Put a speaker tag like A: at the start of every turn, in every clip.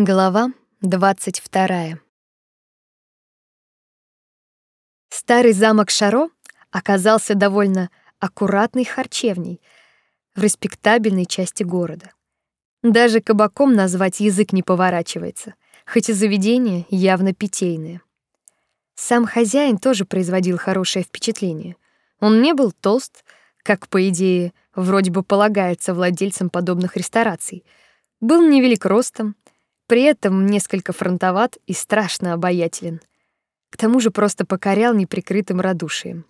A: Глава двадцать вторая. Старый замок Шаро оказался довольно аккуратной харчевней в респектабельной части города. Даже кабаком назвать язык не поворачивается, хоть и заведение явно питейное. Сам хозяин тоже производил хорошее впечатление. Он не был толст, как по идее вроде бы полагается владельцам подобных рестораций. Был невелик ростом, при этом несколько фронтоват и страшно обаятелен. К тому же просто покорял неприкрытым радушием.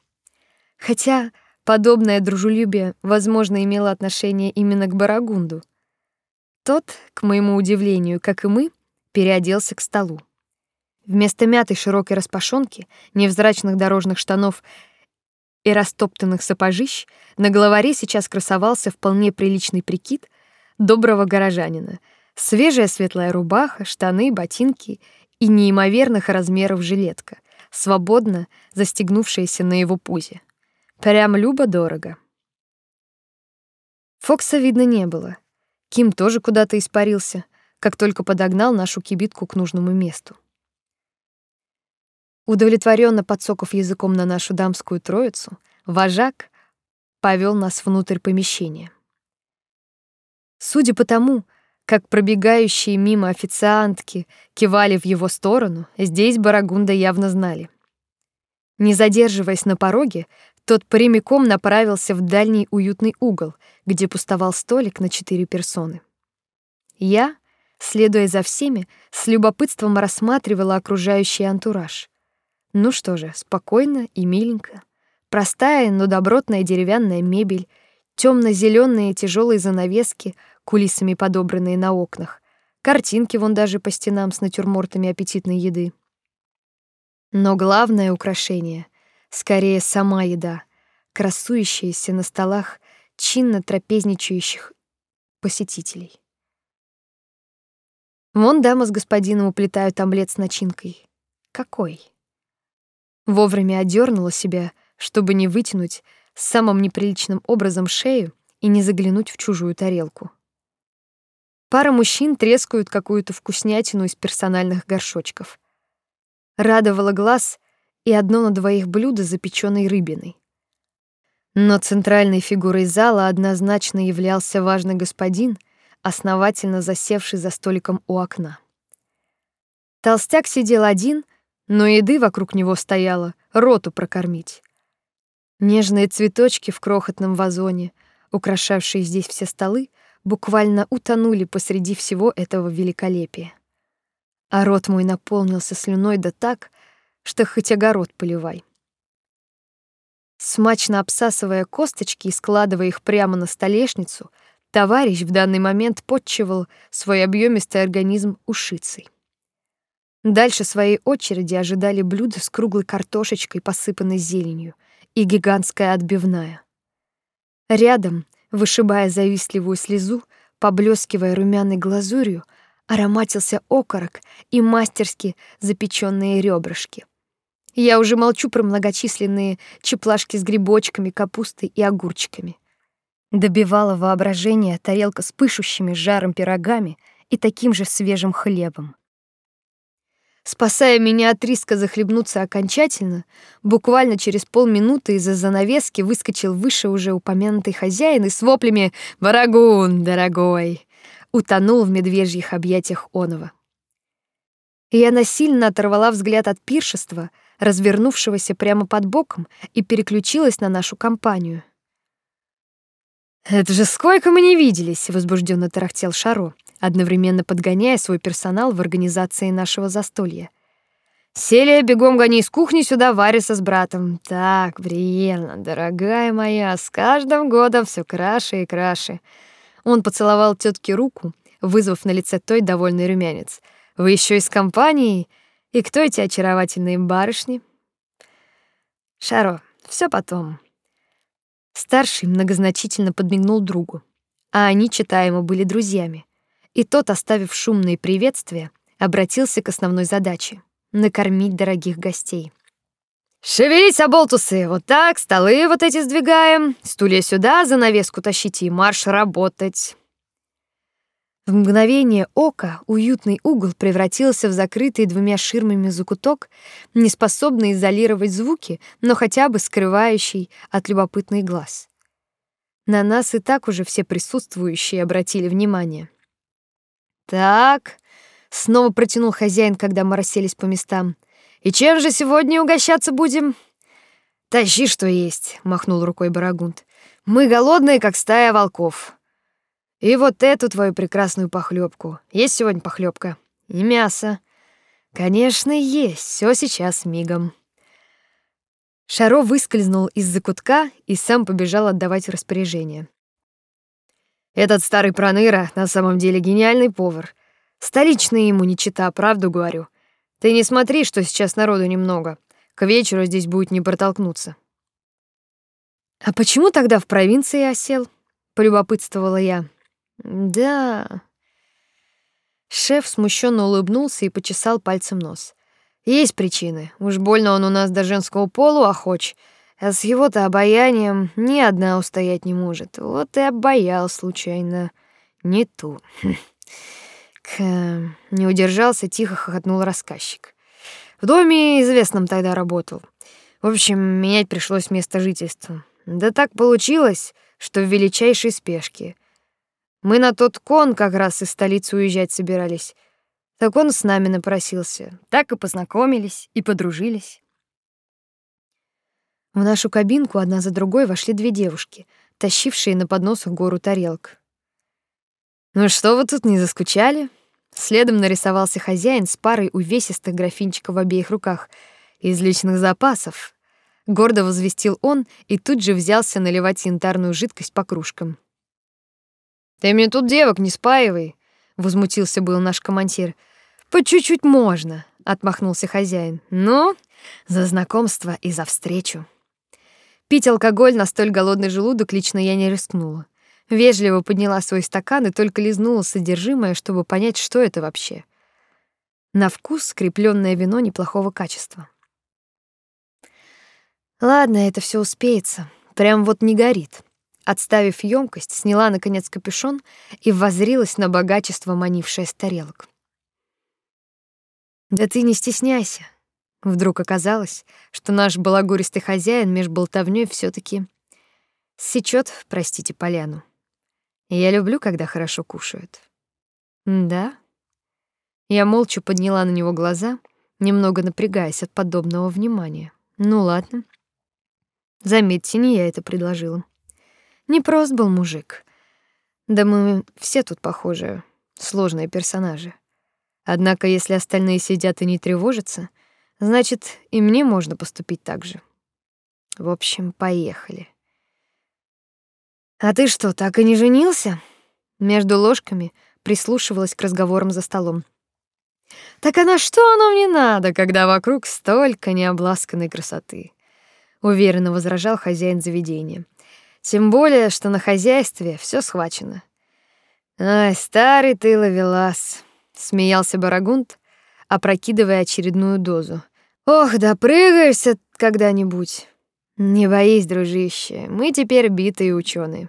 A: Хотя подобное дружелюбие, возможно, имело отношение именно к Барагунду. Тот, к моему удивлению, как и мы, переоделся к столу. Вместо мятой широкой распашонки, невзрачных дорожных штанов и растоптанных сапожищ на головаре сейчас красовался вполне приличный прикид доброго горожанина — Свежая светлая рубаха, штаны, ботинки и неимоверных размеров жилетка, свободно застегнувшаяся на его пузе. Прям любо-дорого. Фокса видно не было. Ким тоже куда-то испарился, как только подогнал нашу кибитку к нужному месту. Удовлетворенно подсоков языком на нашу дамскую троицу, вожак повел нас внутрь помещения. Судя по тому, как пробегающие мимо официантки кивали в его сторону, здесь Барагунда явно знали. Не задерживаясь на пороге, тот прямиком направился в дальний уютный угол, где пустовал столик на четыре персоны. Я, следуя за всеми, с любопытством рассматривала окружающий антураж. Ну что же, спокойно и миленько. Простая, но добротная деревянная мебель, темно зеленые тяжелые занавески, кулисами подобранные на окнах. Картинки вон даже по стенам с натюрмортами аппетитной еды. Но главное украшение — скорее сама еда, красующаяся на столах чинно трапезничающих посетителей. Вон дама с господином уплетают омлет с начинкой. Какой? Вовремя одернула себя, чтобы не вытянуть самым неприличным образом шею и не заглянуть в чужую тарелку. Пара мужчин трескают какую-то вкуснятину из персональных горшочков. Радовало глаз и одно на двоих блюдо с запечённой рыбиной. Но центральной фигурой зала однозначно являлся важный господин, основательно засевший за столиком у окна. Толстяк сидел один, но еды вокруг него стояло, роту прокормить. Нежные цветочки в крохотном вазоне, украшавшие здесь все столы, буквально утонули посреди всего этого великолепия. А рот мой наполнился слюной да так, что хоть огород поливай. Смачно обсасывая косточки и складывая их прямо на столешницу, товарищ в данный момент подчивал свой объемистый организм ушицей. Дальше своей очереди ожидали блюда с круглой картошечкой, посыпанной зеленью, и гигантская отбивная. Рядом — вышибая завистливую слезу, поблескивая румяной глазурью, ароматился окорок и мастерски запеченные ребрышки. Я уже молчу про многочисленные чеплашки с грибочками, капустой и огурчиками. Добивала воображение тарелка с пышущими жаром пирогами и таким же свежим хлебом. Спасая меня от риска захлебнуться окончательно, буквально через полминуты из-за занавески выскочил выше уже упомянутый хозяин и с воплями «Барагун, дорогой!» утонул в медвежьих объятиях Онова. Я насильно оторвала взгляд от пиршества, развернувшегося прямо под боком, и переключилась на нашу компанию. «Это же сколько мы не виделись!» — возбужденно тарахтел Шаро одновременно подгоняя свой персонал в организации нашего застолья. Селия, бегом гони из кухни сюда Вариса с братом. Так, Бриена, дорогая моя, с каждым годом все краше и краше. Он поцеловал тетке руку, вызвав на лице той довольный румянец. Вы еще из компании? И кто эти очаровательные барышни? Шаро, все потом. Старший многозначительно подмигнул другу, а они, читаемо, были друзьями. И тот, оставив шумные приветствия, обратился к основной задаче — накормить дорогих гостей. «Шевелись, оболтусы! Вот так, столы вот эти сдвигаем, стулья сюда, занавеску тащите и марш работать!» В мгновение ока уютный угол превратился в закрытый двумя ширмами закуток, неспособный изолировать звуки, но хотя бы скрывающий от любопытных глаз. На нас и так уже все присутствующие обратили внимание. «Так», — снова протянул хозяин, когда мы расселись по местам, «и чем же сегодня угощаться будем?» «Тащи, что есть», — махнул рукой Барагунд. «Мы голодные, как стая волков». И вот эту твою прекрасную похлебку. Есть сегодня похлебка? И мясо. Конечно, есть. Все сейчас мигом. Шаро выскользнул из закутка и сам побежал отдавать распоряжение. Этот старый проныра на самом деле гениальный повар. Столичный ему не чита, правду говорю. Ты не смотри, что сейчас народу немного. К вечеру здесь будет не протолкнуться. А почему тогда в провинции осел? полюбопытствовала я. Да. Шеф смущенно улыбнулся и почесал пальцем нос. Есть причины. Уж больно он у нас до женского полу охоч. С его-то обаянием ни одна устоять не может. Вот и обаял случайно не ту. К... Не удержался, тихо хохотнул рассказчик. В доме известном тогда работал. В общем, менять пришлось место жительства. Да так получилось, что в величайшей спешке — мы на тот кон как раз из столицы уезжать собирались. Так он с нами напросился. Так и познакомились, и подружились. В нашу кабинку одна за другой вошли две девушки, тащившие на подносах гору тарелок. «Ну что вы тут не заскучали?» Следом нарисовался хозяин с парой увесистых графинчиков в обеих руках. «Из личных запасов», — гордо возвестил он и тут же взялся наливать янтарную жидкость по кружкам. Ты мне тут девок не спаивай, возмутился был наш командир. По чуть-чуть можно, отмахнулся хозяин. Ну, за знакомство и за встречу. Пить алкоголь на столь голодный желудок лично я не рискнула. Вежливо подняла свой стакан и только лизнула содержимое, чтобы понять, что это вообще. На вкус скрепленное вино неплохого качества. Ладно, это все успеется. Прям вот не горит. Отставив емкость, сняла наконец капюшон и воззрилась на богачество, манившее тарелок. Да ты не стесняйся. Вдруг оказалось, что наш балагуристый хозяин меж болтовнёй все таки сечет, простите, поляну. Я люблю, когда хорошо кушают. Да? Я молча подняла на него глаза, немного напрягаясь от подобного внимания. Ну ладно. Заметьте, не я это предложила. Не прост был мужик. Да мы все тут похожи, сложные персонажи. Однако, если остальные сидят и не тревожатся, значит, и мне можно поступить так же. В общем, поехали. А ты что, так и не женился? Между ложками прислушивалась к разговорам за столом. Так а на что оно мне надо, когда вокруг столько необласканной красоты? Уверенно возражал хозяин заведения. Тем более, что на хозяйстве все схвачено. Ай, старый ты ловелас, смеялся Барагунд, опрокидывая очередную дозу. Ох, да прыгаешься когда-нибудь. Не боись, дружище, мы теперь битые ученые.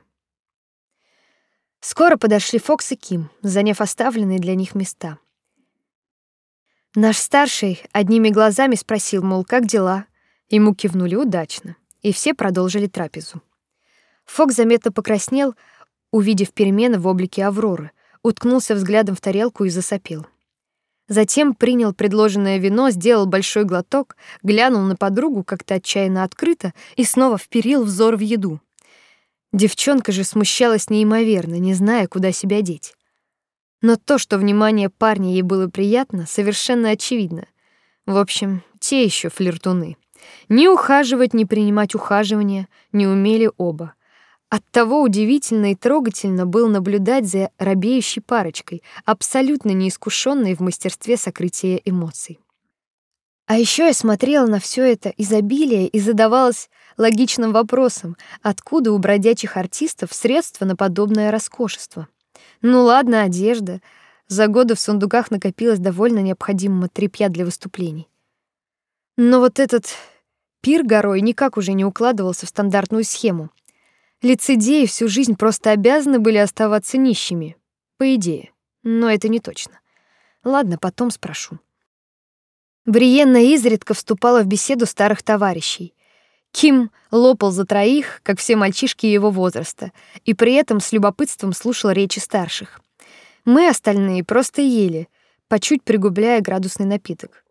A: Скоро подошли Фокс и Ким, заняв оставленные для них места. Наш старший одними глазами спросил, мол, как дела? Ему кивнули удачно, и все продолжили трапезу. Фок заметно покраснел, увидев перемены в облике Авроры, уткнулся взглядом в тарелку и засопел. Затем принял предложенное вино, сделал большой глоток, глянул на подругу как-то отчаянно открыто и снова вперил взор в еду. Девчонка же смущалась неимоверно, не зная, куда себя деть. Но то, что внимание парня ей было приятно, совершенно очевидно. В общем, те еще флиртуны. Ни ухаживать, ни принимать ухаживания не умели оба. Оттого удивительно и трогательно было наблюдать за робеющей парочкой, абсолютно неискушенной в мастерстве сокрытия эмоций. А еще я смотрела на все это изобилие и задавалась логичным вопросом, откуда у бродячих артистов средства на подобное роскошество. Ну ладно, одежда. За годы в сундуках накопилось довольно необходимого тряпья для выступлений. Но вот этот пир горой никак уже не укладывался в стандартную схему — Лицедеи всю жизнь просто обязаны были оставаться нищими, по идее. Но это не точно. Ладно, потом спрошу. Бриенна изредка вступала в беседу старых товарищей. Ким лопал за троих, как все мальчишки его возраста, и при этом с любопытством слушал речи старших. Мы остальные просто ели, по чуть пригубляя градусный напиток.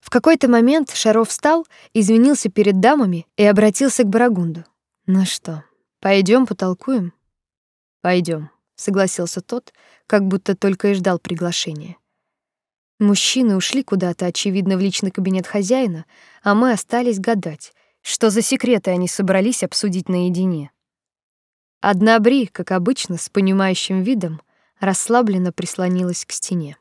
A: В какой-то момент Шаров встал, извинился перед дамами и обратился к Барагунду. «Ну что, пойдем потолкуем?» Пойдем, согласился тот, как будто только и ждал приглашения. Мужчины ушли куда-то, очевидно, в личный кабинет хозяина, а мы остались гадать, что за секреты они собрались обсудить наедине. Одна Бри, как обычно, с понимающим видом, расслабленно прислонилась к стене.